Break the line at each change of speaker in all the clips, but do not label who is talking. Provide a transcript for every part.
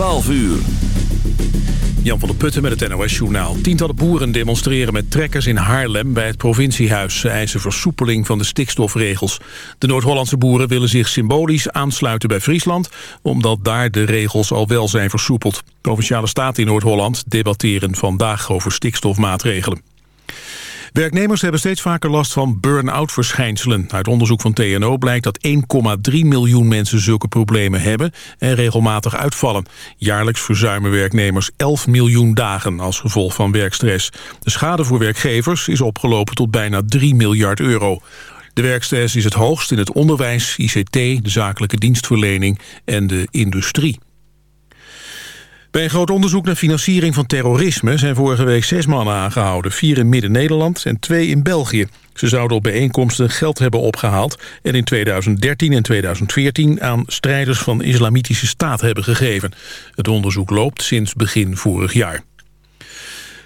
12 uur.
Jan van der Putten met het NOS-journaal. Tientallen boeren demonstreren met trekkers in Haarlem bij het provinciehuis. Ze eisen versoepeling van de stikstofregels. De Noord-Hollandse boeren willen zich symbolisch aansluiten bij Friesland... omdat daar de regels al wel zijn versoepeld. Provinciale staten in Noord-Holland debatteren vandaag over stikstofmaatregelen. Werknemers hebben steeds vaker last van burn-out verschijnselen. Uit onderzoek van TNO blijkt dat 1,3 miljoen mensen zulke problemen hebben en regelmatig uitvallen. Jaarlijks verzuimen werknemers 11 miljoen dagen als gevolg van werkstress. De schade voor werkgevers is opgelopen tot bijna 3 miljard euro. De werkstress is het hoogst in het onderwijs, ICT, de zakelijke dienstverlening en de industrie. Bij een groot onderzoek naar financiering van terrorisme... zijn vorige week zes mannen aangehouden. Vier in Midden-Nederland en twee in België. Ze zouden op bijeenkomsten geld hebben opgehaald... en in 2013 en 2014 aan strijders van Islamitische Staat hebben gegeven. Het onderzoek loopt sinds begin vorig jaar.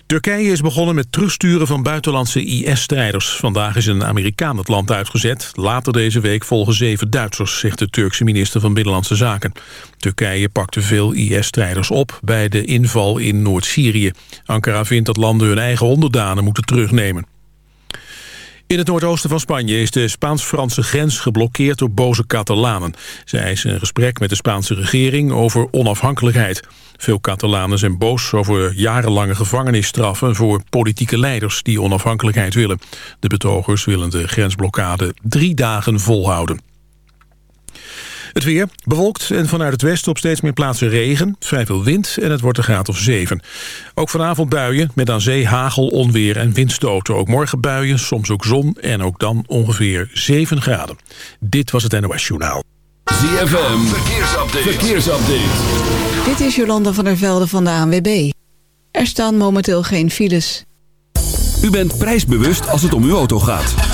Turkije is begonnen met terugsturen van buitenlandse IS-strijders. Vandaag is een Amerikaan het land uitgezet. Later deze week volgen zeven Duitsers, zegt de Turkse minister van Binnenlandse Zaken. Turkije pakte veel IS-strijders op bij de inval in Noord-Syrië. Ankara vindt dat landen hun eigen onderdanen moeten terugnemen. In het noordoosten van Spanje is de Spaans-Franse grens geblokkeerd door boze Catalanen. Zij eisen een gesprek met de Spaanse regering over onafhankelijkheid. Veel Catalanen zijn boos over jarenlange gevangenisstraffen voor politieke leiders die onafhankelijkheid willen. De betogers willen de grensblokkade drie dagen volhouden. Het weer bewolkt en vanuit het westen op steeds meer plaatsen regen. Vrij veel wind en het wordt een graad of 7. Ook vanavond buien met aan zee hagel, onweer en windstoten. Ook morgen buien, soms ook zon en ook dan ongeveer 7 graden. Dit was het NOS Journaal.
ZFM, verkeersupdate. verkeersupdate.
Dit is Jolanda van der Velde van de ANWB. Er staan momenteel geen files.
U bent prijsbewust als het om uw auto gaat.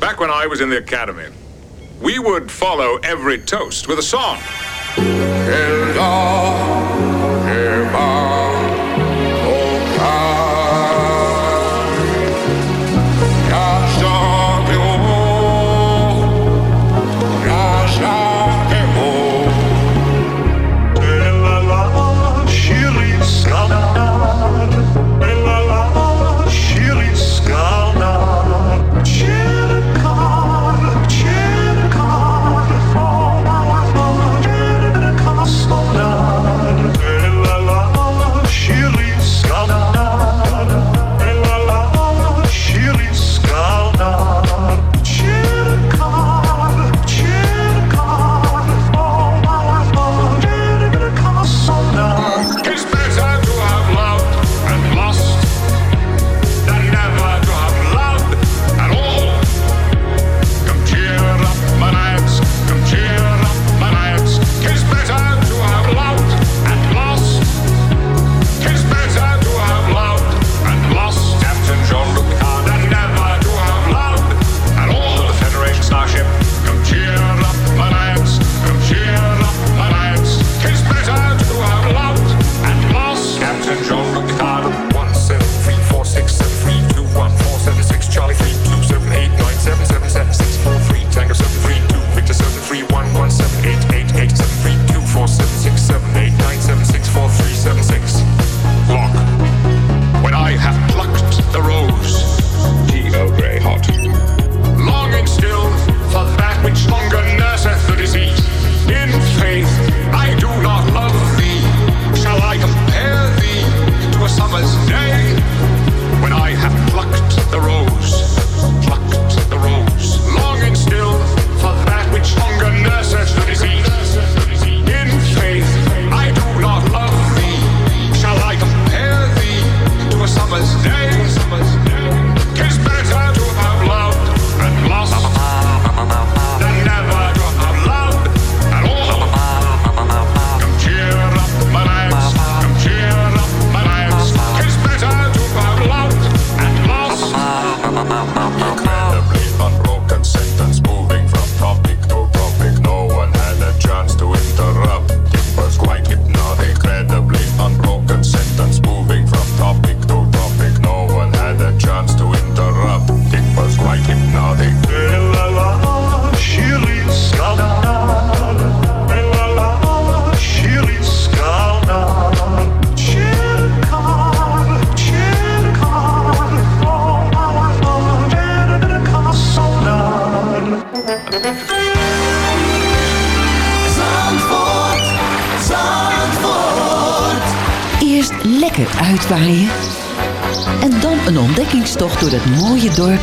back when I was in the academy, we would follow every toast with a song.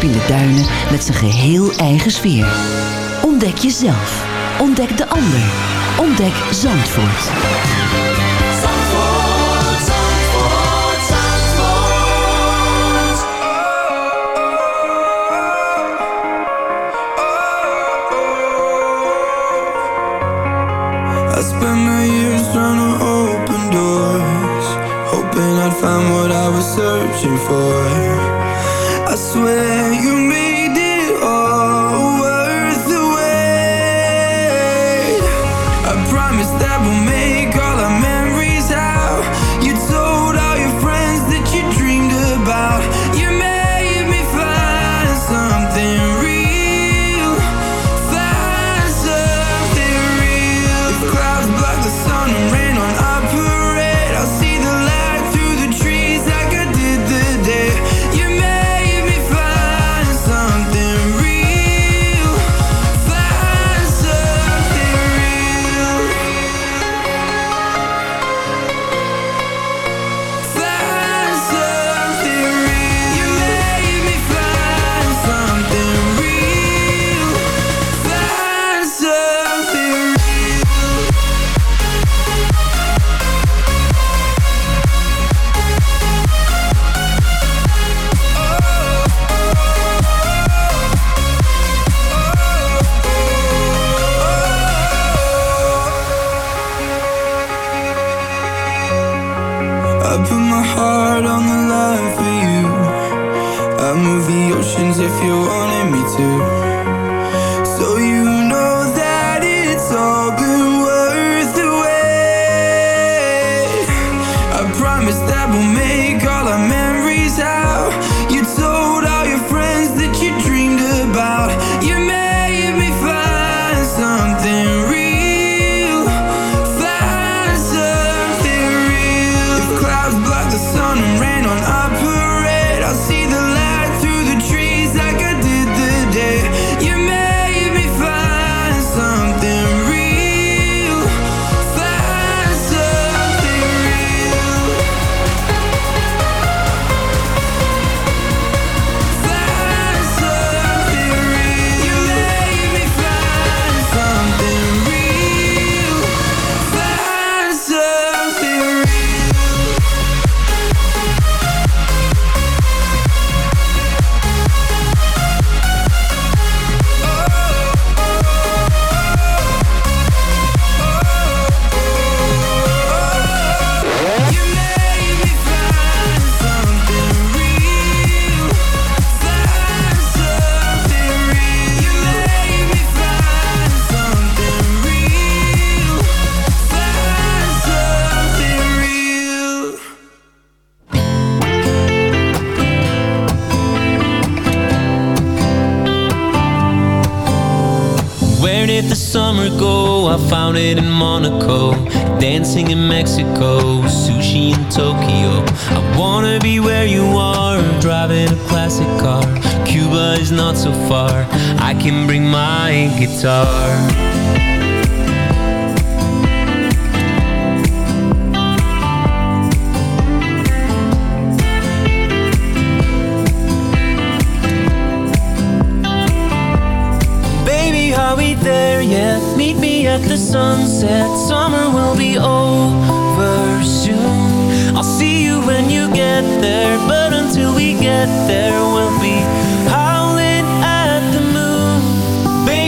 in de duinen met zijn geheel eigen sfeer. Ontdek jezelf. Ontdek de ander. Ontdek Zandvoort.
Zandvoort, Zandvoort, Zandvoort.
I spent my years trying to open doors Hoping I'd find what I was searching for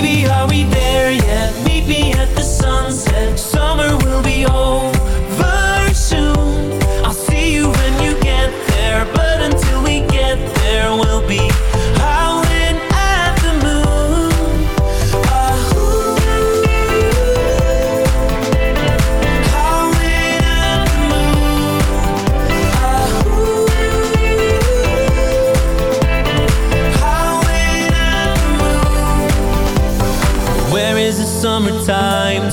maybe I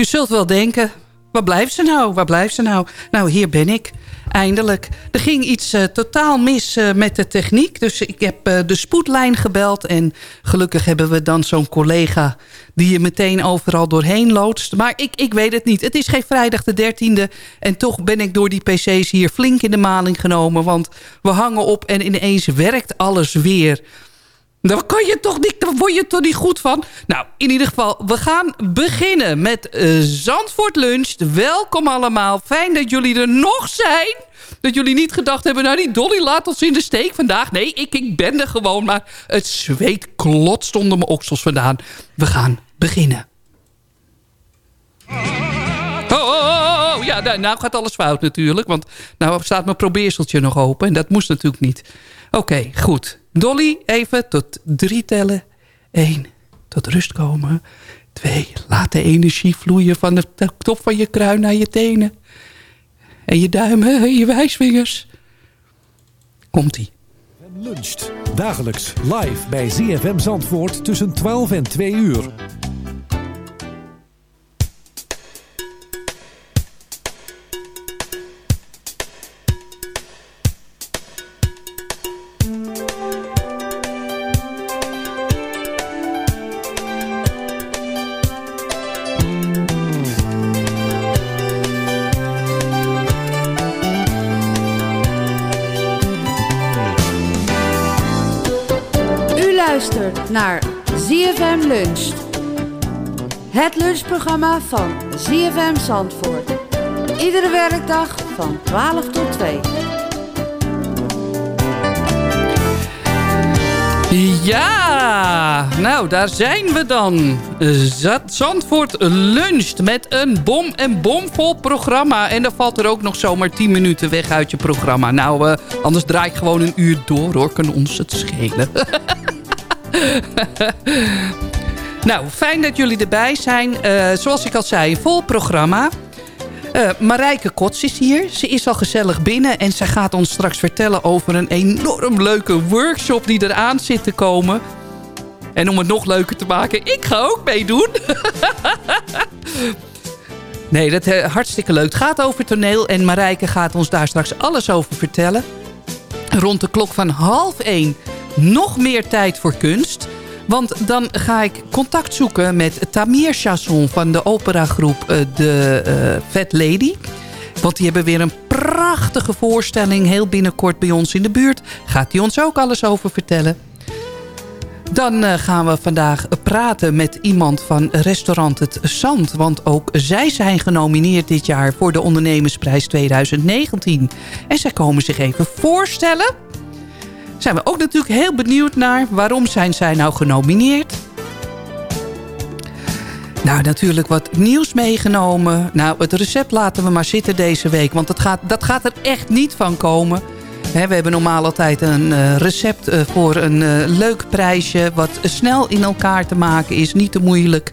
u zult wel denken, waar blijft ze nou? Waar blijft ze nou? Nou, hier ben ik. Eindelijk. Er ging iets eh, totaal mis eh, met de techniek. Dus ik heb eh, de spoedlijn gebeld. En gelukkig hebben we dan zo'n collega... die je meteen overal doorheen loodst. Maar ik, ik weet het niet. Het is geen vrijdag de 13e. En toch ben ik door die pc's hier flink in de maling genomen. Want we hangen op en ineens werkt alles weer... Daar kan je toch niet, daar word je toch niet goed van. Nou, in ieder geval, we gaan beginnen met eh, Zandvoort Lunch. Welkom allemaal. Fijn dat jullie er nog zijn. Dat jullie niet gedacht hebben, nou die Dolly laat ons in de steek vandaag. Nee, ik, ik ben er gewoon, maar het zweet klotst onder mijn oksels vandaan. We gaan beginnen. Oh, ja, nou, nou gaat alles fout natuurlijk. Want nou staat mijn probeerseltje nog open. En dat moest natuurlijk niet. Oké, goed. Dolly, even tot drie tellen. Eén, tot rust komen. Twee, laat de energie vloeien van de top van je kruin naar je tenen. En je duimen en je wijsvingers. Komt-ie.
Luncht. Dagelijks live bij ZFM Zandvoort tussen 12 en 2 uur.
Naar ZFM Lunch. Het lunchprogramma van ZFM Zandvoort. Iedere werkdag van 12 tot 2.
Ja, nou daar zijn we dan. Zandvoort luncht met een bom en bomvol programma. En dan valt er ook nog zomaar 10 minuten weg uit je programma. Nou, eh, anders draai ik gewoon een uur door hoor. Kan ons het schelen. nou, fijn dat jullie erbij zijn. Eh, zoals ik al zei, vol programma. Eh, Marijke Kots is hier. Ze is al gezellig binnen en ze gaat ons straks vertellen over een enorm leuke workshop die eraan zit te komen. En om het nog leuker te maken, ik ga ook meedoen. nee, dat is hartstikke leuk. Het gaat over toneel en Marijke gaat ons daar straks alles over vertellen. Rond de klok van half één nog meer tijd voor kunst. Want dan ga ik contact zoeken met Tamir Chasson van de operagroep eh, De eh, Fat Lady. Want die hebben weer een prachtige voorstelling heel binnenkort bij ons in de buurt. Gaat hij ons ook alles over vertellen. Dan eh, gaan we vandaag praten met iemand van restaurant Het Zand. Want ook zij zijn genomineerd dit jaar voor de Ondernemersprijs 2019. En zij komen zich even voorstellen. Zijn we ook natuurlijk heel benieuwd naar waarom zijn zij nou genomineerd. Nou, natuurlijk wat nieuws meegenomen. Nou, het recept laten we maar zitten deze week. Want dat gaat, dat gaat er echt niet van komen. We hebben normaal altijd een eh, recept eh, voor een eh, leuk prijsje... wat snel in elkaar te maken is, niet te moeilijk.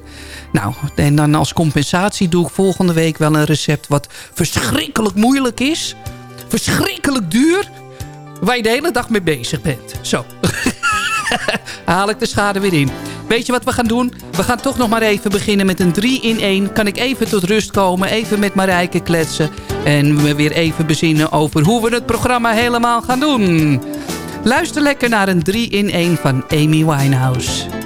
Nou, en dan als compensatie doe ik volgende week wel een recept... wat verschrikkelijk moeilijk is. Verschrikkelijk duur. Waar je de hele dag mee bezig bent. Zo. haal ik de schade weer in. Weet je wat we gaan doen? We gaan toch nog maar even beginnen met een 3 in 1. Kan ik even tot rust komen, even met Marijke kletsen... en we weer even bezinnen over hoe we het programma helemaal gaan doen. Luister lekker naar een 3 in 1 van Amy Winehouse.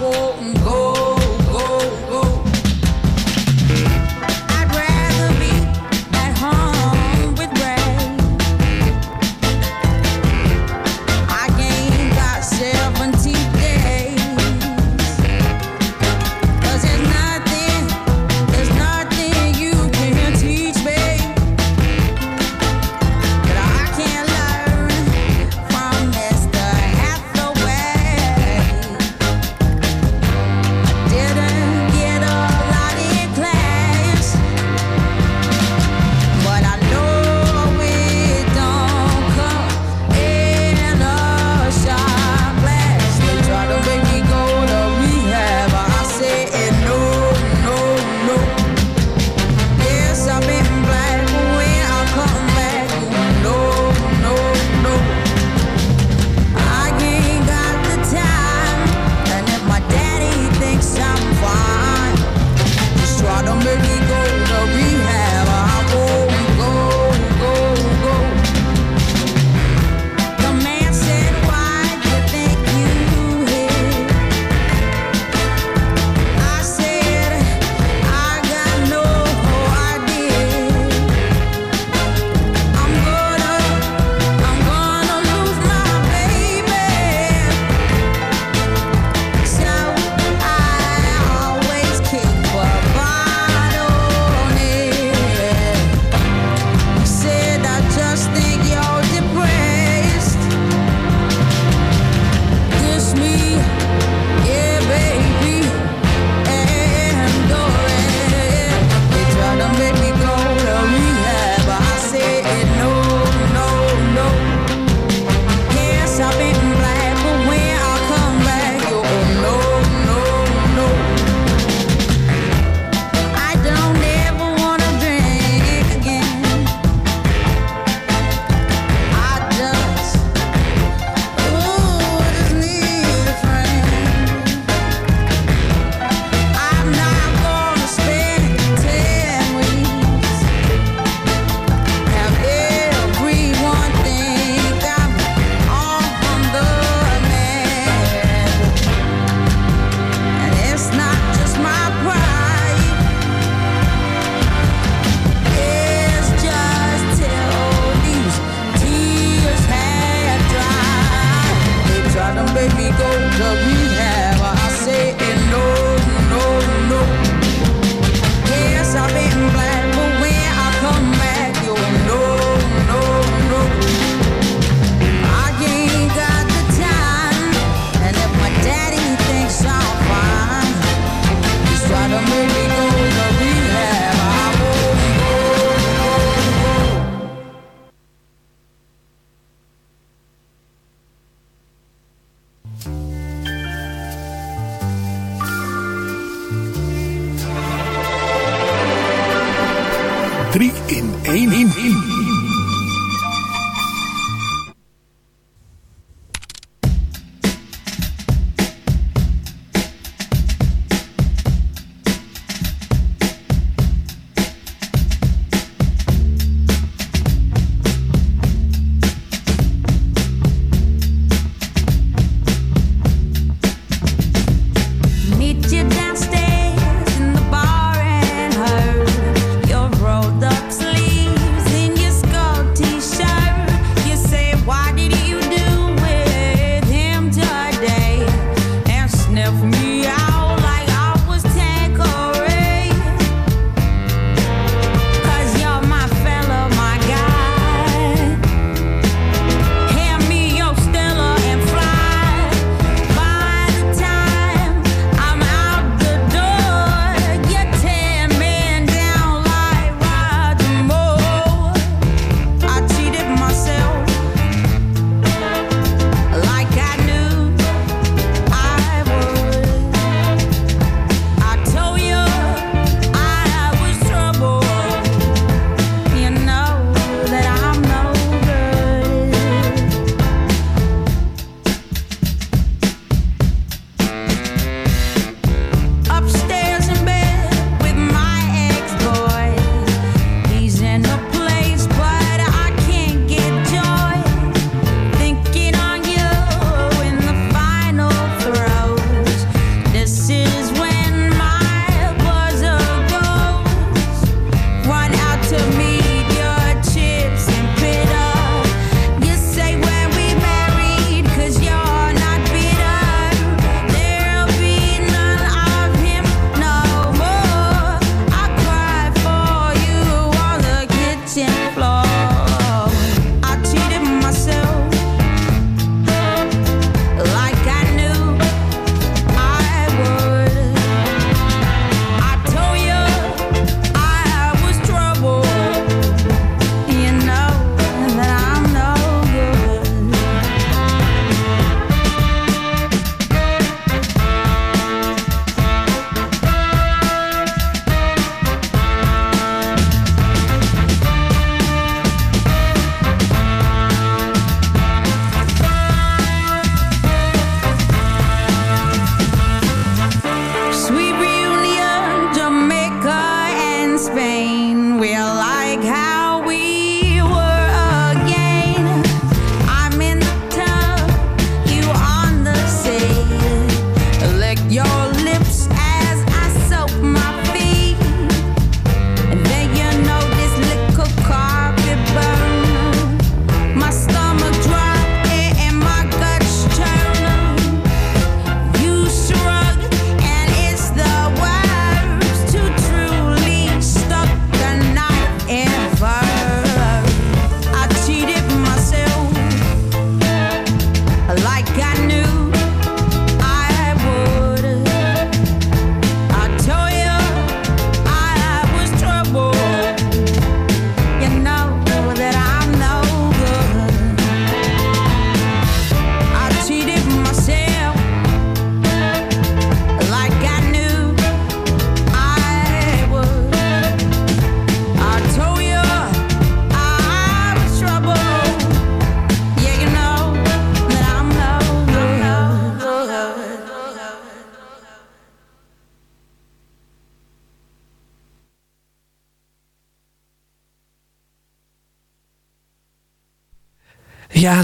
Won't go,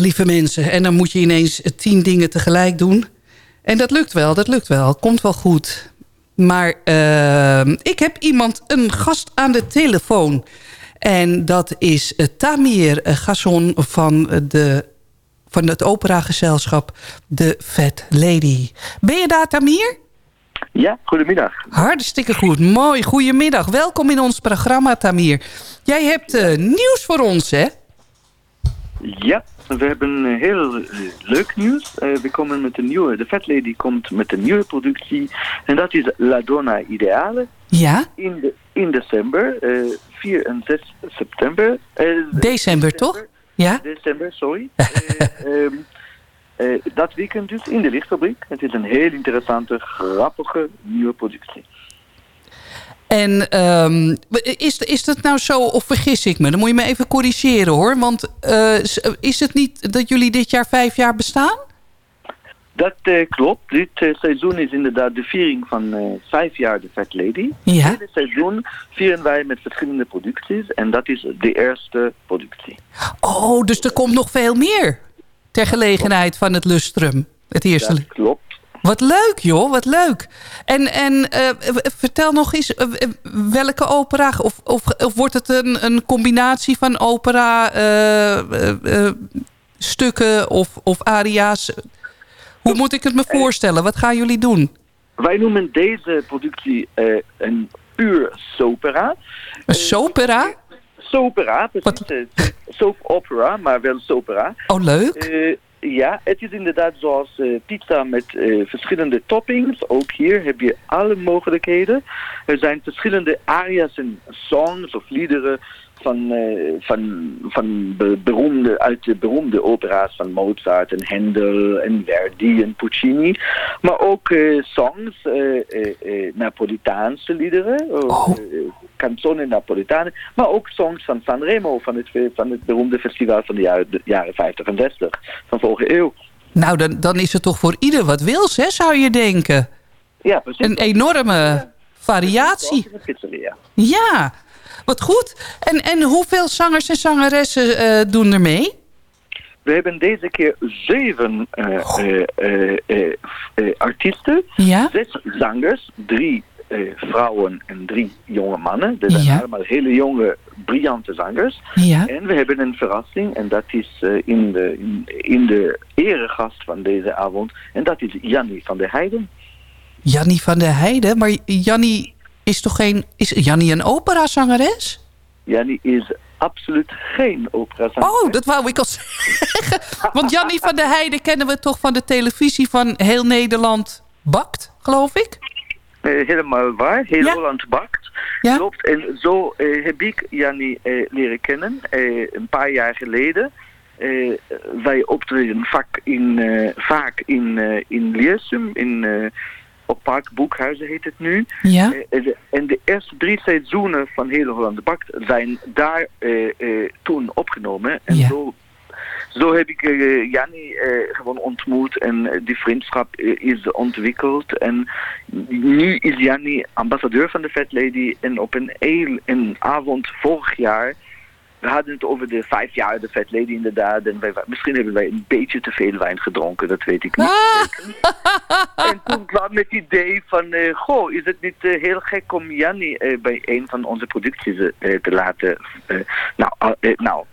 lieve mensen. En dan moet je ineens eh, tien dingen tegelijk doen. En dat lukt wel, dat lukt wel. Komt wel goed. Maar uh, ik heb iemand, een gast aan de telefoon. En dat is uh, Tamir Gasson van, de, van het operagezelschap The Fat Lady. Ben je daar, Tamir?
Ja, goedemiddag.
Hartstikke goed, mooi. Goedemiddag. Welkom in ons programma, Tamir. Jij hebt uh, nieuws voor ons, hè?
Ja, we hebben heel leuk nieuws. Uh, we komen met een nieuwe, de Fat Lady komt met een nieuwe productie. En dat is La Donna Ideale.
Ja?
In, de, in december, uh, 4 en 6 september.
december, december, toch? Ja?
December, sorry. um, Uh, dat weekend dus in de lichtfabriek. Het is een heel interessante, grappige nieuwe productie.
En um, is, is dat nou zo, of vergis ik me? Dan moet je me even corrigeren hoor. Want uh, is het niet dat jullie dit jaar vijf jaar bestaan?
Dat uh, klopt. Dit seizoen is inderdaad de viering van vijf jaar de Fat Lady.
Ja.
Dit seizoen vieren wij met verschillende producties. En dat is de eerste productie.
Oh, dus er komt nog veel meer? Ter gelegenheid van het lustrum. Het eerste.
Dat klopt.
Wat leuk joh, wat leuk. En, en uh, vertel nog eens, uh, welke opera, of, of, of wordt het een, een combinatie van opera uh, stukken of, of aria's? Hoe moet ik het me voorstellen? Wat gaan jullie doen?
Wij noemen deze productie een puur sopera.
Een sopera?
Sopera, precies. Soap opera, maar wel sopera.
Oh, leuk.
Ja, het is inderdaad zoals uh, pizza met uh, verschillende toppings. Ook hier heb je alle mogelijkheden. Er zijn verschillende aria's en songs of liederen van, uh, van, van be beroemde, uit de beroemde opera's van Mozart en Handel en Verdi en Puccini. Maar ook uh, songs, uh, Napolitaanse liederen,
oh.
Canzone Napolitane, maar ook songs van Sanremo, van het, van het beroemde festival van de jaren, de jaren 50 en 60 van vorige eeuw.
Nou, dan, dan is het toch voor ieder wat wils, hè, zou je denken?
Ja, precies.
Een enorme variatie. Ja, wat goed. En, en hoeveel zangers en zangeressen uh, doen er mee?
We hebben deze keer zeven uh, uh, artiesten.
Ja?
Zes zangers, drie vrouwen en drie jonge mannen. Dat zijn ja. allemaal hele jonge, briljante zangers.
Ja.
En we hebben een verrassing en dat is in, de, in, in de eregast van deze avond. En dat is Jannie van der Heijden.
Jannie van der Heijden? Maar Jannie is toch geen... Is Jannie een operazangeres?
Jannie is absoluut geen operazangeres.
Oh, dat wou ik al zeggen. Want Jannie van der Heijden kennen we toch van de televisie van Heel Nederland Bakt, geloof ik?
Uh, helemaal waar. Heel
ja.
Holland Bakt.
Ja?
Klopt. En zo uh, heb ik Jannie uh, leren kennen. een paar jaar geleden. wij optreden vaak in, vaak in, in Leersum, in op Park Boekhuizen heet het nu.
Ja.
Uh, en de eerste drie seizoenen van Hele Holland Bakt zijn daar uh, uh, toen opgenomen. En
ja.
zo, zo heb ik Jannie gewoon ontmoet en die vriendschap is ontwikkeld. En nu is Jannie ambassadeur van de Fat Lady. En op een, een avond vorig jaar we hadden het over de vijf jaar de Fat Lady inderdaad. En wij, misschien hebben wij een beetje te veel wijn gedronken, dat weet ik niet.
Ah.
en toen kwam het idee van, uh, goh, is het niet uh, heel gek om Jannie uh, bij een van onze producties te laten nou, nou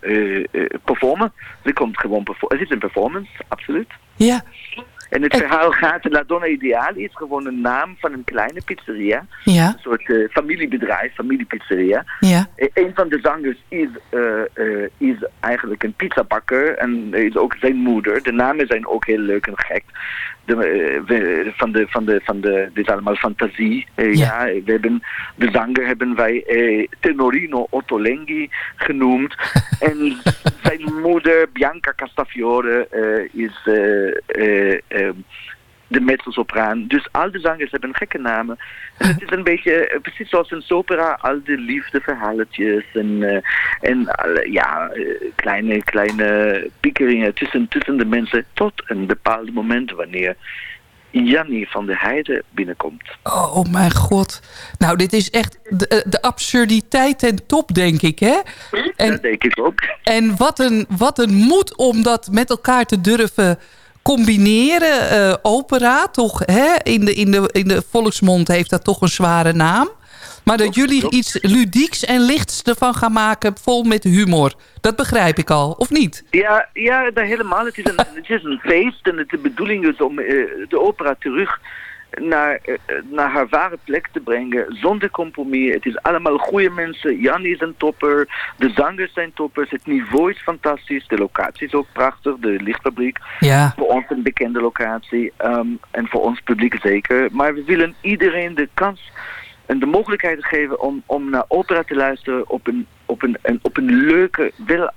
performen. Ze komt gewoon performen. Het is een performance, absoluut.
Ja.
En het verhaal gaat, La Donna Ideale is gewoon een naam van een kleine pizzeria.
Ja.
Een soort uh, familiebedrijf, familiepizzeria.
Ja.
Uh, een van de zangers is, uh, is eigenlijk een pizzabakker en is ook zijn moeder. De namen zijn ook heel leuk en gek. De, we, van de, van de, van de, dit is allemaal fantasie. Ja. ja. we hebben, de zanger hebben wij Tenorino Ottolenghi genoemd. en zijn moeder, Bianca Castafiore, is de mezzosopraan. Dus al de zangers hebben gekke namen. En het is een beetje, uh, precies zoals een opera, al de liefdeverhaaltjes en, uh, en ja, kleine, kleine piekeringen tussen, tussen de mensen tot een bepaald moment wanneer Jannie van de Heide binnenkomt.
Oh, oh mijn god. Nou, dit is echt de, de absurditeit ten top, denk ik, hè? En,
dat denk ik ook.
En wat een, wat een moed om dat met elkaar te durven combineren. eh, opera, toch? Hè? In, de, in, de, in de volksmond heeft dat toch een zware naam. Maar dat jullie iets ludieks en lichts ervan gaan maken, vol met humor. Dat begrijp ik al, of niet?
Ja, ja helemaal. Het is een, het is een feest en het, de bedoeling is om eh, de opera terug naar, eh, naar haar ware plek te brengen, zonder compromis. Het is allemaal goede mensen. Jan is een topper, de zangers zijn toppers, het niveau is fantastisch, de locatie is ook prachtig, de lichtfabriek.
Ja.
Voor ons een bekende locatie ehm, en voor ons publiek zeker. Maar we willen iedereen de kans en de mogelijkheid geven om, om naar opera te luisteren op een, op een, een, op een leuke, wel,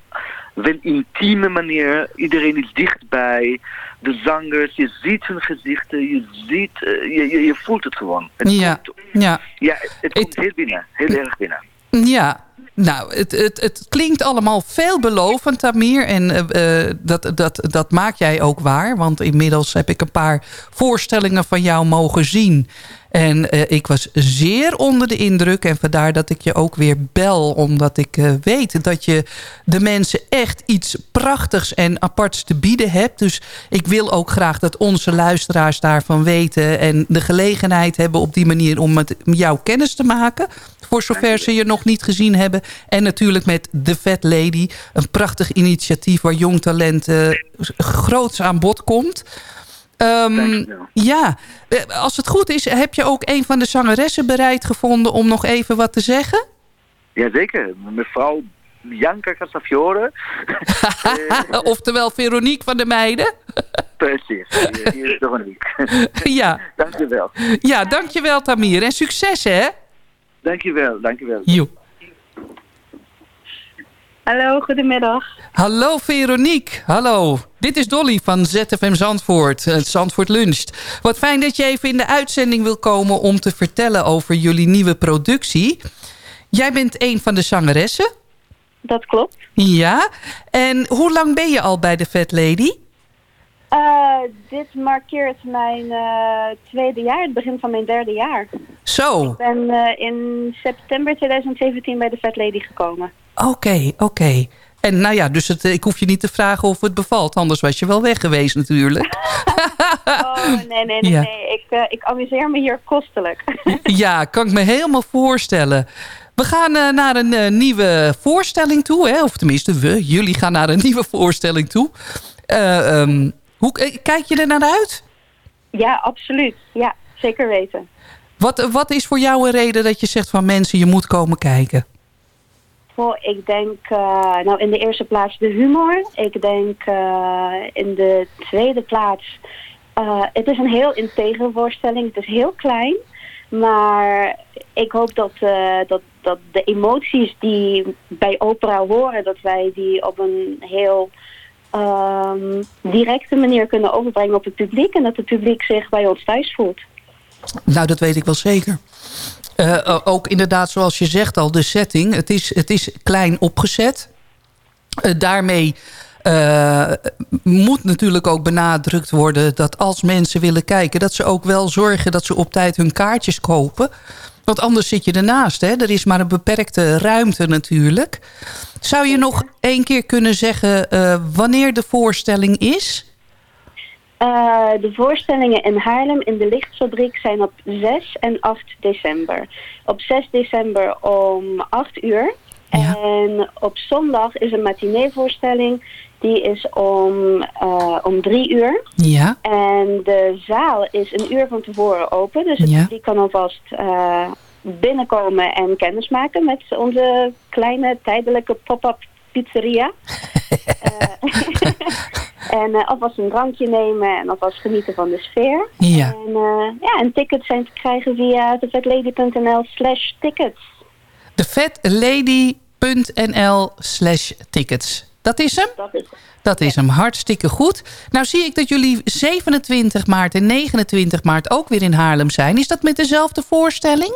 wel intieme manier. Iedereen is dichtbij. De zangers, je ziet hun gezichten, je, ziet, eh, je, je, je voelt het gewoon. Het
Ja, ja.
Ja, het komt heel binnen, heel erg binnen.
Ja, nou, het, het, het klinkt allemaal veelbelovend, Tamir. En eh, eh, dat, dat, dat maak jij ook waar. Want inmiddels heb ik een paar voorstellingen van jou mogen zien. En eh, ik was zeer onder de indruk. En vandaar dat ik je ook weer bel. Omdat ik eh, weet dat je de mensen echt iets prachtigs en aparts te bieden hebt. Dus ik wil ook graag dat onze luisteraars daarvan weten. En de gelegenheid hebben op die manier om met jou kennis te maken. Voor zover ze je nog niet gezien hebben. En natuurlijk met The Fat Lady. Een prachtig initiatief waar jong talent eh, groots aan bod komt. Ehm, ja, Eh, als het goed is, heb je ook een van de zangeressen bereid gevonden om nog even wat te zeggen?
Jazeker, mevrouw Bianca Casafiore.
Oftewel Veronique van der Meijden?
Precies, hier, is Veronique.
ja.
Dankjewel.
Ja, dankjewel Tamir. En succes hè?
Dankjewel, dankjewel.
Jo.
Hallo, goedemiddag.
Hallo Veronique, hallo. Dit is Dolly van ZFM Zandvoort, het Zandvoort Luncht. Wat fijn dat je even in de uitzending wil komen om te vertellen over jullie nieuwe productie. Jij bent een van de zangeressen.
Dat klopt.
Ja, en hoe lang ben je al bij de Fat Lady?
Eh, dit markeert mijn eh, tweede jaar, het begin van mijn derde jaar.
Zo,
Ik ben eh, in september 2017 bij de Fat Lady gekomen.
Oké, oké. En nou ja, dus het, ik hoef je niet te vragen of het bevalt. Anders was je wel weg geweest natuurlijk.
Oh, nee, nee, nee.
Ja.
nee. Ik, eh, ik amuseer me hier kostelijk.
Ja, kan ik me helemaal voorstellen. We gaan eh, naar een eh, nieuwe voorstelling toe. Hè? Of tenminste, we, jullie gaan naar een nieuwe voorstelling toe. Eh, ehm, hoe, eh, kijk je er naar uit?
ja, absoluut. Ja, zeker weten.
Wat, wat is voor jou een reden dat je zegt van mensen, je moet komen kijken?
Ik denk, eh, nou in de eerste plaats de humor. Ik denk eh, in de tweede plaats, eh, het is een heel integere voorstelling. Het is heel klein, maar ik hoop dat, dat, dat de emoties die bij opera horen, dat wij die op een heel ehm, directe manier kunnen overbrengen op het publiek. En dat het publiek zich bij ons thuis voelt.
Nou, dat weet ik wel zeker. Eh, eh, ook inderdaad, zoals je zegt al, de setting. Het is, het is klein opgezet. Eh, daarmee moet natuurlijk ook benadrukt worden... dat als mensen willen kijken... dat ze ook wel zorgen dat ze op tijd hun kaartjes kopen. Want anders zit je ernaast. Hè? Er is maar een beperkte ruimte natuurlijk. Zou je nog één keer kunnen zeggen... wanneer de voorstelling is?
Eh, de voorstellingen in Haarlem in de Lichtfabriek zijn op 6 en 8 december. Op 6 december om 8 uur. En op zondag is een matineevoorstelling. Die is om, eh, om 3 uur.
Ja.
En de zaal is een uur van tevoren open. Dus het
Ja.
publiek kan alvast eh, binnenkomen en kennis maken met onze kleine tijdelijke pop-up pizzeria. En eh, alvast een drankje nemen en alvast genieten van de sfeer.
Ja.
En, eh, ja, en tickets zijn te krijgen via thefatlady.nl slash tickets.
thefatlady.nl slash tickets. Dat is hem?
Dat is het.
Dat is hem. Hartstikke goed. Nou zie ik dat jullie 27 maart en 29 maart ook weer in Haarlem zijn. Is dat met dezelfde voorstelling?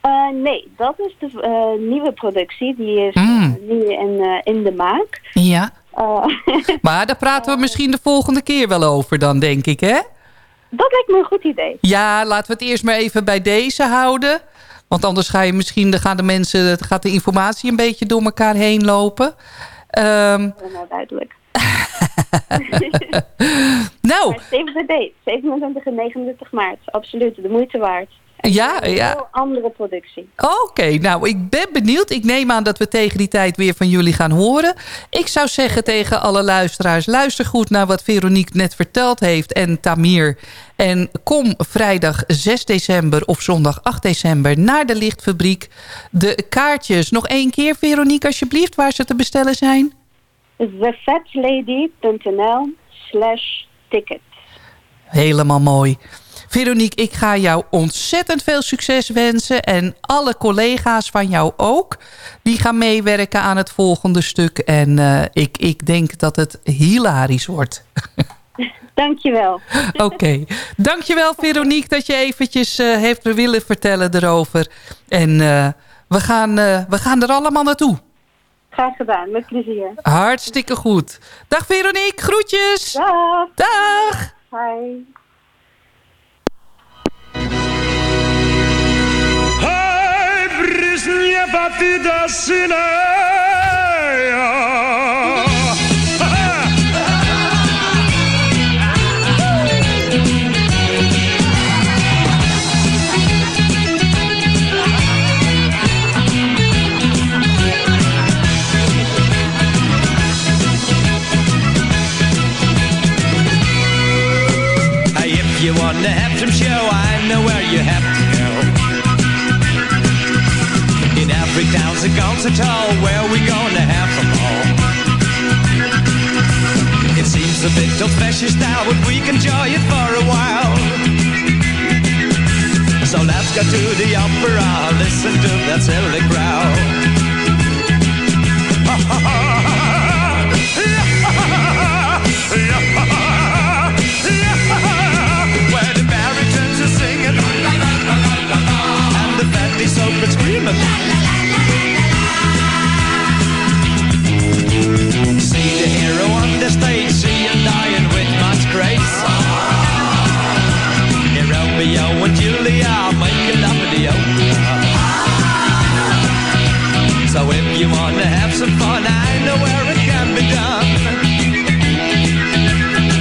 Eh, nee, dat is de nieuwe productie. Die is
Mm.
nu in, in de maak.
Ja.
Eh,
Maar daar praten we misschien de volgende keer wel over dan, denk ik, hè?
Dat lijkt me een goed idee.
Ja, laten we het eerst maar even bij deze houden. Want anders ga je misschien, dan gaan de mensen, dan gaat de informatie een beetje door elkaar heen lopen. Ehm,
Helemaal duidelijk.
nou,
Maar save the date. 27 en 29 maart. Absoluut, de moeite waard.
Ja,
Een
ja.
heel andere productie.
Oké, nou, ik ben benieuwd. Ik neem aan dat we tegen die tijd weer van jullie gaan horen. Ik zou zeggen tegen alle luisteraars... luister goed naar wat Veronique net verteld heeft en Tamir. En kom vrijdag 6 december of zondag 8 december naar de Lichtfabriek. De kaartjes, nog één keer Veronique alsjeblieft, waar ze te bestellen zijn.
thefatlady.nl slash ticket.
Helemaal mooi. Veronique, ik ga jou ontzettend veel succes wensen. En alle collega's van jou ook. Die gaan meewerken aan het volgende stuk. En eh, ik, ik denk dat het hilarisch wordt.
Dankjewel.
Oké. Dankjewel Veronique dat je eventjes eh, heeft willen vertellen erover. En eh, we, gaan, we gaan er allemaal naartoe.
Graag gedaan, met plezier.
Hartstikke goed. Dag Veronique, groetjes.
Dag.
Dag.
Hi.
Brisnie batida sineia
town's a concert hall where we gonna have them all. It seems a bit old fashioned style, but we can enjoy it for a while. So let's go to the opera, listen to that silly crowd. So if you wanna have some fun, I know where it can be done.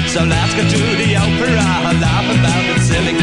So let's go to the opera, laugh about the silly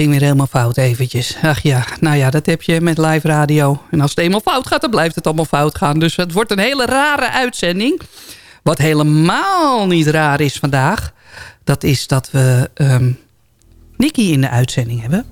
ging weer helemaal fout eventjes. Ach ja, nou ja, dat heb je met live radio. En als het eenmaal fout gaat, dan blijft het allemaal fout gaan. Dus het wordt een hele rare uitzending. Wat helemaal niet raar is vandaag... dat is dat we um, Nicky in de uitzending hebben.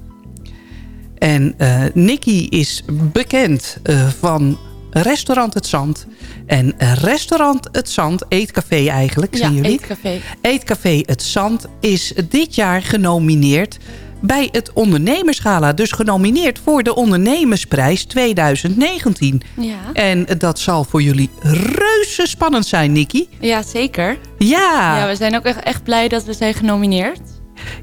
En uh, Nicky is bekend uh, van restaurant Het Zand. En restaurant Het Zand, eetcafé eigenlijk,
ja,
zien jullie?
eetcafé.
Eetcafé Het Zand is dit jaar genomineerd bij het ondernemerschala. Dus genomineerd voor de ondernemersprijs 2019.
Ja.
En dat zal voor jullie reuze spannend zijn, Nicky.
Ja, zeker.
Ja.
Ja, we zijn ook echt, echt blij dat we zijn genomineerd.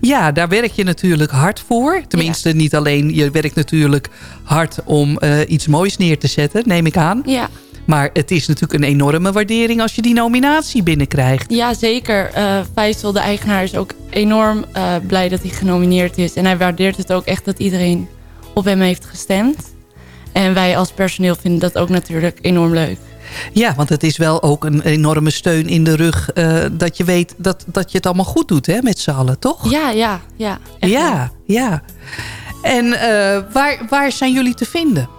Ja, daar werk je natuurlijk hard voor. Tenminste, ja. niet alleen. Je werkt natuurlijk hard om uh, iets moois neer te zetten, neem ik aan.
Ja.
Maar het is natuurlijk een enorme waardering als je die nominatie binnenkrijgt.
Ja, zeker. Uh, Faisal, de eigenaar, is ook enorm uh, blij dat hij genomineerd is. En hij waardeert het ook echt dat iedereen op hem heeft gestemd. En wij als personeel vinden dat ook natuurlijk enorm leuk.
Ja, want het is wel ook een enorme steun in de rug... Uh, dat je weet dat, dat je het allemaal goed doet hè, met z'n allen, toch?
Ja, ja, ja.
Ja, ja. En waar, waar zijn jullie te vinden?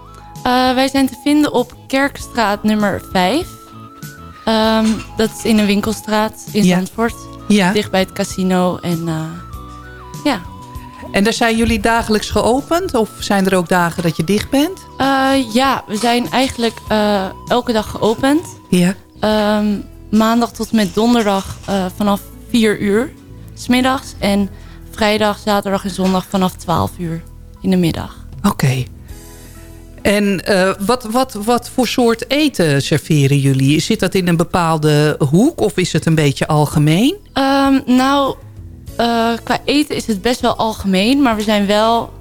Uh, wij zijn te vinden op Kerkstraat nummer 5. Um, dat is in een winkelstraat in
ja.
Zandvoort.
Ja.
Dicht bij het casino. En uh, ja.
En daar zijn jullie dagelijks geopend? Of zijn er ook dagen dat je dicht bent?
Uh, ja, we zijn eigenlijk elke dag geopend.
Ja.
Um, maandag tot met donderdag vanaf 4 uur. Smiddags. En vrijdag, zaterdag en zondag vanaf 12 uur in de middag.
Oké. Okay. En uh, wat, wat, wat voor soort eten serveren jullie? Zit dat in een bepaalde hoek of is het een beetje algemeen?
Um, nou, uh, qua eten is het best wel algemeen. Maar we zijn wel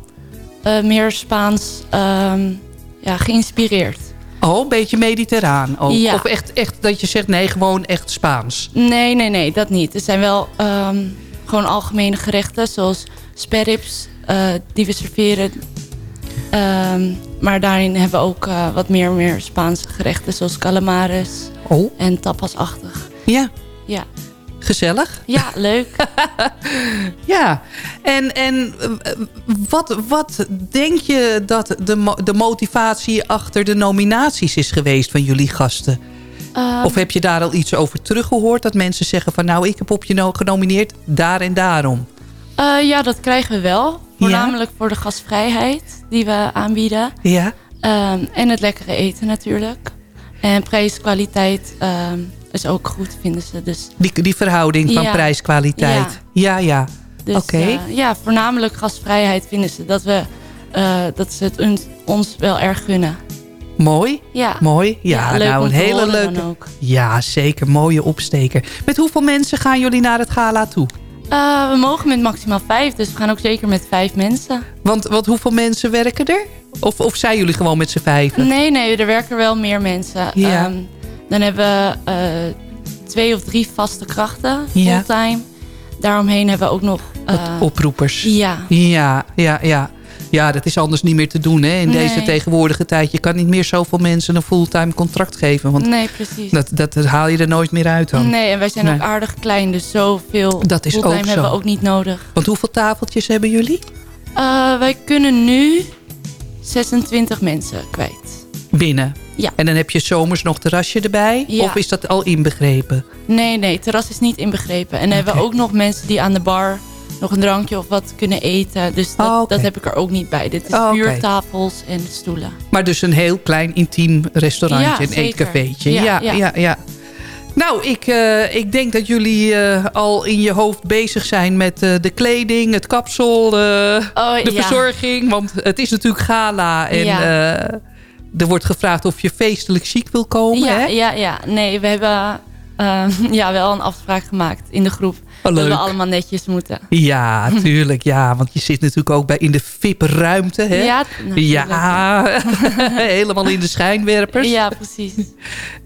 uh, meer Spaans um, ja, geïnspireerd.
Oh, een beetje mediterraan ook?
Ja.
Of echt, echt dat je zegt, nee, gewoon echt Spaans?
Nee, nee, nee, dat niet. Het zijn wel um, gewoon algemene gerechten zoals sperrips die we serveren... Um, maar daarin hebben we ook uh, wat meer, meer Spaanse gerechten... zoals calamares
oh.
en tapasachtig.
Ja.
Ja.
Gezellig.
Ja, leuk.
ja. En, en wat, wat denk je dat de, de motivatie achter de nominaties is geweest van jullie gasten?
Um,
of heb je daar al iets over teruggehoord? Dat mensen zeggen van nou, ik heb op je genomineerd daar en daarom.
Uh, ja, dat krijgen we wel. Voornamelijk voor de gastvrijheid die we aanbieden.
Ja.
Um, en het lekkere eten natuurlijk. En prijs-kwaliteit um, is ook goed, vinden ze. Dus,
die, die verhouding van prijs-kwaliteit. Ja, ja. ja.
Dus,
Oké. Okay.
Uh, ja, voornamelijk gastvrijheid vinden ze. Dat, we, uh, dat ze het ons, ons wel erg gunnen.
Mooi.
Ja.
Mooi. Ja,
ja
nou een hele leuke. Ja, zeker. Mooie opsteker. Met hoeveel mensen gaan jullie naar het gala toe?
Uh, we mogen met maximaal vijf, dus we gaan ook zeker met vijf mensen.
Want, want hoeveel mensen werken er? Of, of zijn jullie gewoon met z'n vijven?
Nee, nee, er werken wel meer mensen.
Ja.
Um, dan hebben we uh, twee of drie vaste krachten,
ja.
fulltime. Daaromheen hebben we ook nog...
Uh, oproepers.
Ja.
Ja, ja, ja. Ja, dat is anders niet meer te doen hè? in
nee.
deze tegenwoordige tijd. Je kan niet meer zoveel mensen een fulltime contract geven. Want
nee, precies.
Dat, dat, haal je er nooit meer uit dan.
Nee, en wij zijn nee. ook aardig klein. Dus zoveel
dat is
fulltime
ook
hebben we ook niet nodig.
Want hoeveel tafeltjes hebben jullie?
Uh, wij kunnen nu 26 mensen kwijt.
Binnen?
Ja.
En dan heb je zomers nog terrasje erbij?
Ja.
Of is dat al inbegrepen?
Nee, nee, terras is niet inbegrepen. En dan okay. hebben we ook nog mensen die aan de bar nog een drankje of wat kunnen eten. Dus dat,
oh, okay.
dat heb ik er ook niet bij. Dit is
oh,
puur
okay.
tafels en stoelen.
Maar dus een heel klein intiem restaurantje,
ja,
een eetcafeetje.
Ja,
ja,
ja.
Nou, ik, uh, ik denk dat jullie uh, al in je hoofd bezig zijn met uh, de kleding, het kapsel,
oh,
de
ja.
verzorging. Want het is natuurlijk gala en
ja.
er wordt gevraagd of je feestelijk chic wil komen.
Ja,
hè?
ja, ja. Nee, we hebben ja, wel een afspraak gemaakt in de groep.
Oh,
dat we allemaal netjes moeten.
Ja, tuurlijk. Ja, want je zit natuurlijk ook bij in de VIP-ruimte. Hè?
Ja,
ja. helemaal in de schijnwerpers.
Ja, precies.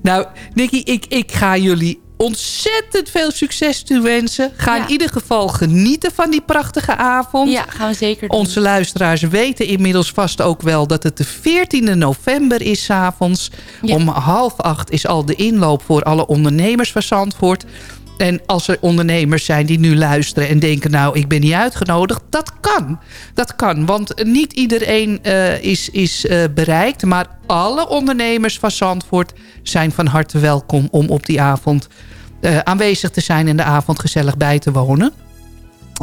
Nou, Nicky, ik, ik ga jullie ontzettend veel succes toewensen. Ga
Ja.
in ieder geval genieten van die prachtige avond.
Ja, gaan we zeker doen.
Onze luisteraars weten inmiddels vast ook wel dat het de 14e november is 's avonds.
Ja.
Om half acht is al de inloop voor alle ondernemers van Zandvoort. En als er ondernemers zijn die nu luisteren en denken... nou, ik ben niet uitgenodigd, dat kan. Dat kan, want niet iedereen eh, is, is eh, bereikt. Maar alle ondernemers van Zandvoort zijn van harte welkom... om op die avond eh, aanwezig te zijn en de avond gezellig bij te wonen.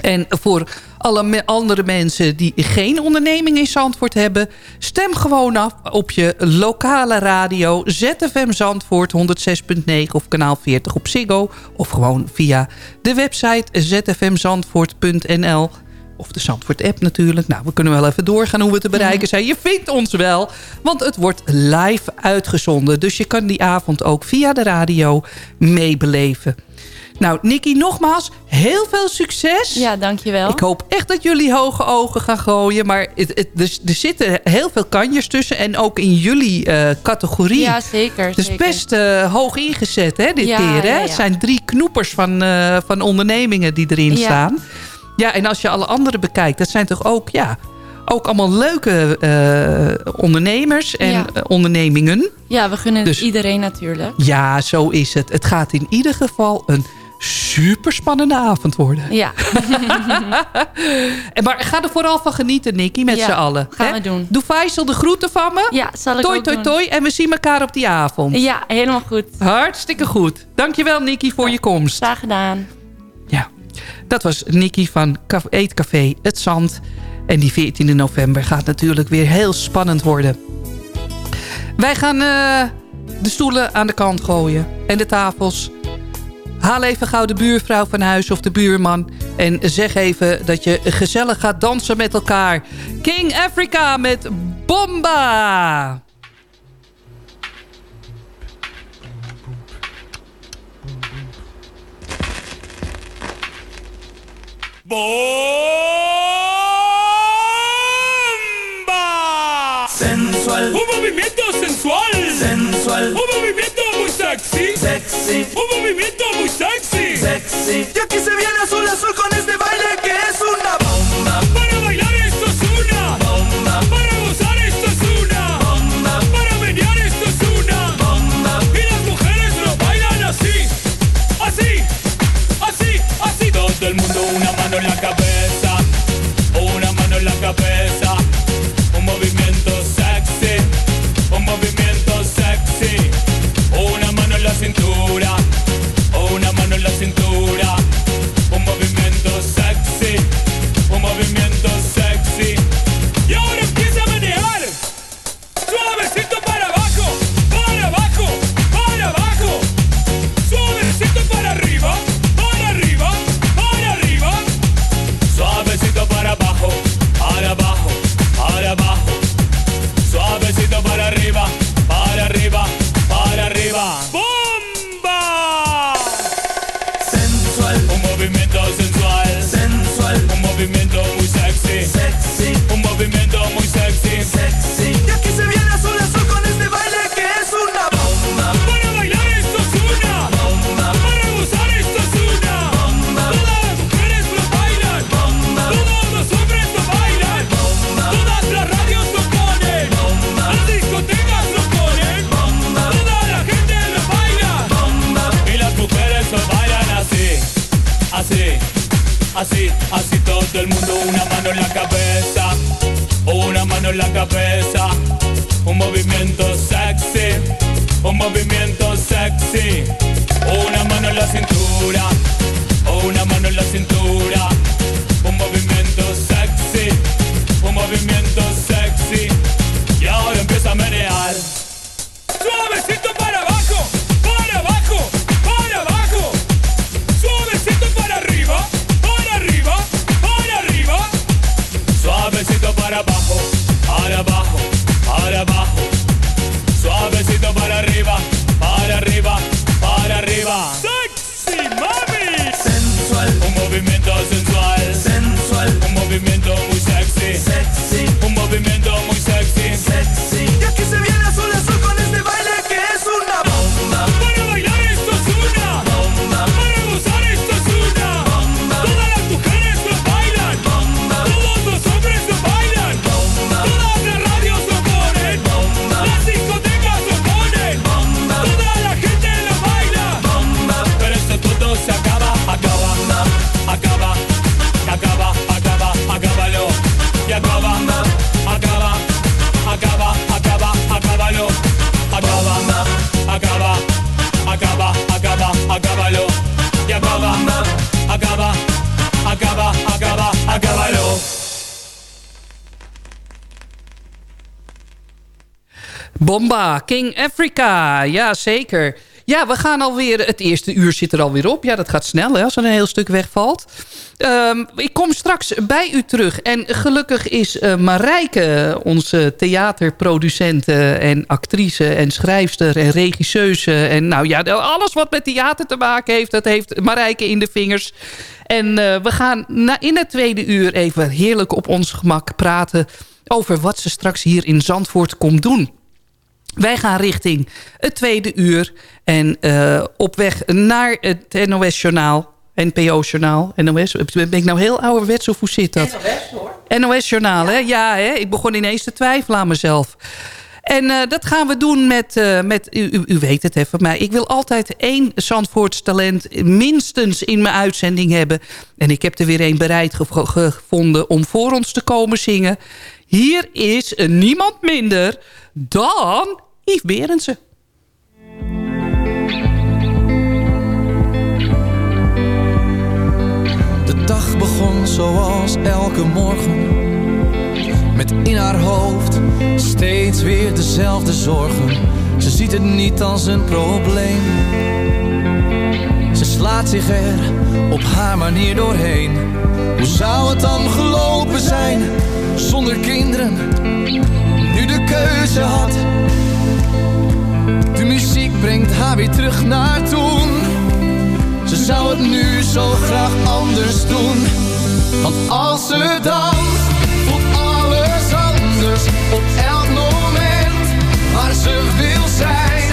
En voor alle andere mensen die geen onderneming in Zandvoort hebben... stem gewoon af op je lokale radio ZFM Zandvoort 106.9 of kanaal 40 op Ziggo... of gewoon via de website zfmzandvoort.nl... Of de Zandvoort-app natuurlijk. Nou, we kunnen wel even doorgaan hoe we te bereiken zijn. Je vindt ons wel, want het wordt live uitgezonden. Dus je kan die avond ook via de radio meebeleven. Nou, Nicky, nogmaals, heel veel succes.
Ja, dankjewel.
Ik hoop echt dat jullie hoge ogen gaan gooien. Maar het, het, er, er zitten heel veel kanjers tussen. En ook in jullie eh, categorie.
Ja, zeker. Zeker.
best eh, hoog ingezet, hè, dit
Ja,
keer. Hè?
ja, ja.
Het zijn drie knoepers van, eh, van ondernemingen die erin staan. Ja, en als je alle anderen bekijkt, dat zijn toch ook, ja, ook allemaal leuke ondernemers en
Ja.
ondernemingen.
Ja, we gunnen
Dus-
het iedereen natuurlijk.
Ja, zo is het. Het gaat in ieder geval een super spannende avond worden.
Ja.
En maar ga er vooral van genieten, Nicky, met
Ja,
z'n allen.
gaan
hè?
we doen.
Doe Faisal de groeten van me.
Ja, zal ik
toi,
ook
toi,
doen.
toi. En we zien elkaar op die avond.
Ja, helemaal goed.
Hartstikke goed. Dankjewel, Nicky, voor je komst.
Graag gedaan.
Ja, dat was Nicky van Caf- Eetcafé Het Zand. En die 14 november gaat natuurlijk weer heel spannend worden. Wij gaan eh, de stoelen aan de kant gooien. En de tafels. Haal even gauw de buurvrouw van huis of de buurman. En zeg even dat je gezellig gaat dansen met elkaar. King Africa met Bomba.
¡Bomba!
Sensual. Un movimiento sensual.
Sensual.
Un movimiento muy sexy.
Sexy.
Un movimiento muy sexy.
Sexy. Y aquí se viene azul azul con Bomba,
King Africa. Ja, zeker. Ja, we gaan alweer... Het eerste uur zit er alweer op. Ja, dat gaat snel hè, als er een heel stuk wegvalt. Ehm, ik kom straks bij u terug. En gelukkig is eh, Marijke, onze theaterproducente... en actrice en schrijfster en regisseuse... en nou ja, alles wat met theater te maken heeft... dat heeft Marijke in de vingers. En eh, we gaan in het tweede uur even heerlijk op ons gemak praten... over wat ze straks hier in Zandvoort komt doen. Wij gaan richting het tweede uur. En eh, op weg naar het NOS-journaal. NPO-journaal. NOS. Ben ik nou heel ouderwets of hoe zit dat? NOS hoor. NOS-journaal, hè? Ja, hè? Ik begon ineens te twijfelen aan mezelf. En eh, dat gaan we doen met, eh, met u, u, u weet het hè, van mij. Ik wil altijd één Zandvoorts talent minstens in mijn uitzending hebben. En ik heb er weer één bereid gevo- gevonden om voor ons te komen zingen. Hier is niemand minder dan Yves Berendsen.
De dag begon zoals elke morgen. Met in haar hoofd steeds weer dezelfde zorgen. Ze ziet het niet als een probleem. Ze slaat zich er op haar manier doorheen. Hoe zou het dan gelopen zijn zonder kinderen? Nu de keuze had brengt haar weer terug naar toen ze zou het nu zo graag anders doen. Want als ze danst, voelt alles anders op elk moment waar ze wil zijn.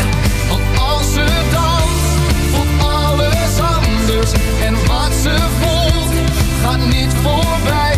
Want als ze danst, voelt alles anders. En wat ze voelt, gaat niet voorbij.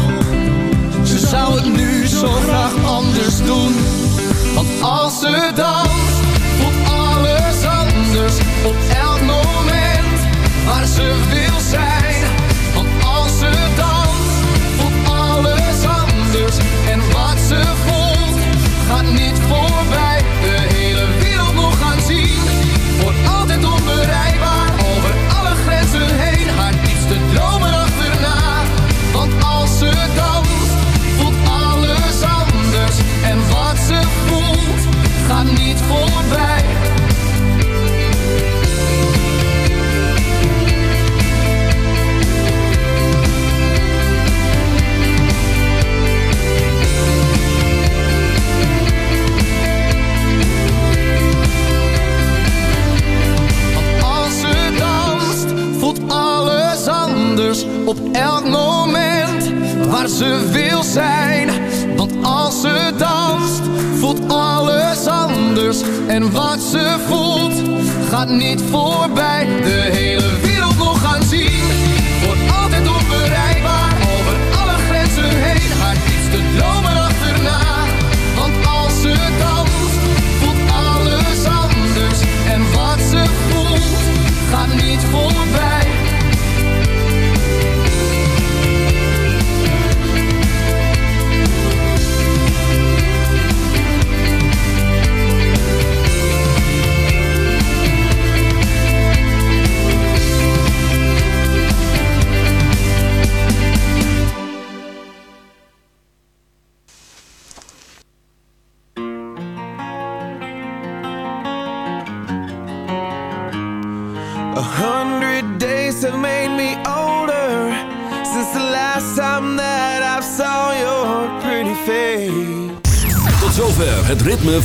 Zo graag anders doen. Want als ze danst, voelt alles anders op elk moment waar ze wil